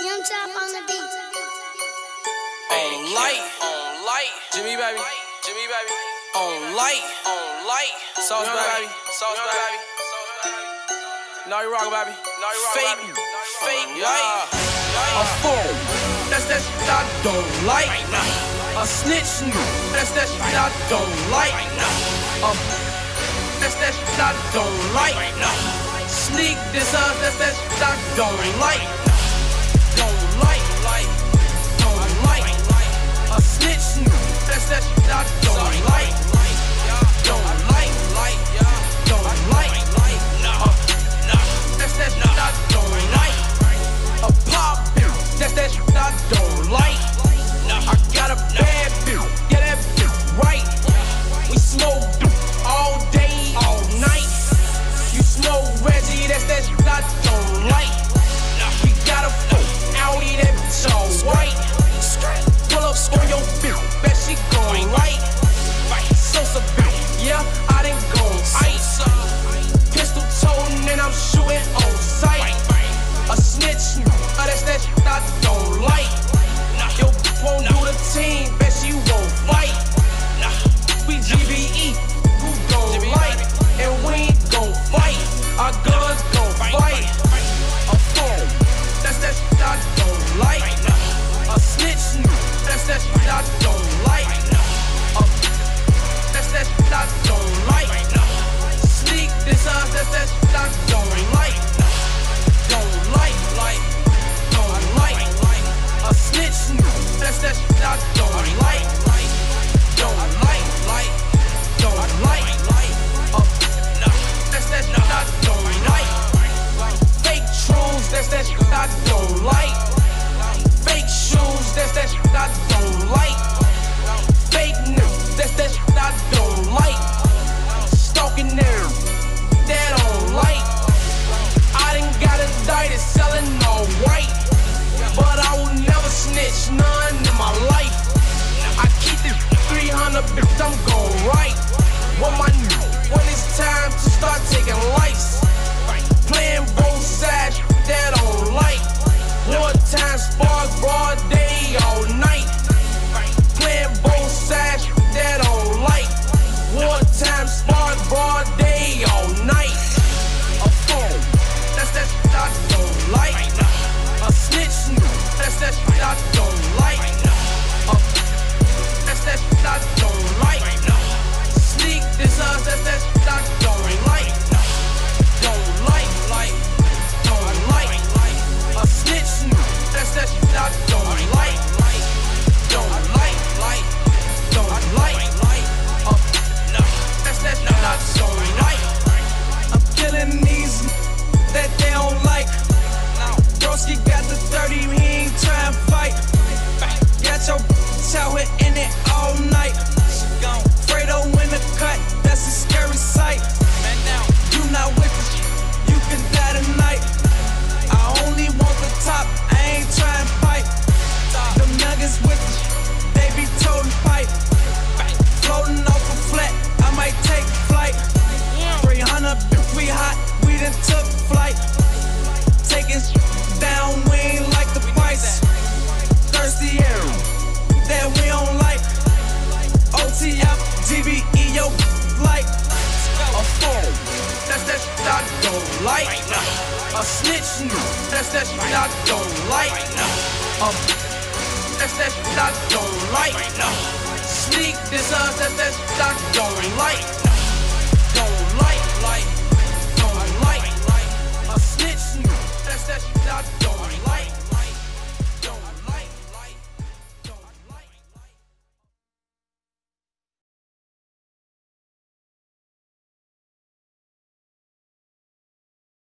Young Chop on the beat. On light, on light. Jimmy baby, Jimmy baby. On light, on light. Sauce baby, sauce baby. Now you rock, baby. Now you rock, fake, baby. fake oh, light. Yeah. A fool. That's that shit I don't like. A snitch, that's that shit I don't like. A that's that shit I don't like. Sneak this up, that's that shit I don't like. Don't like, like, don't like. A snitch, that's that shit. snitching. That's that shit I don't like. it. don't like. A snitch, that's that shit I don't like. A that's that shit I don't like. Sneak this up, that's that shit I don't like.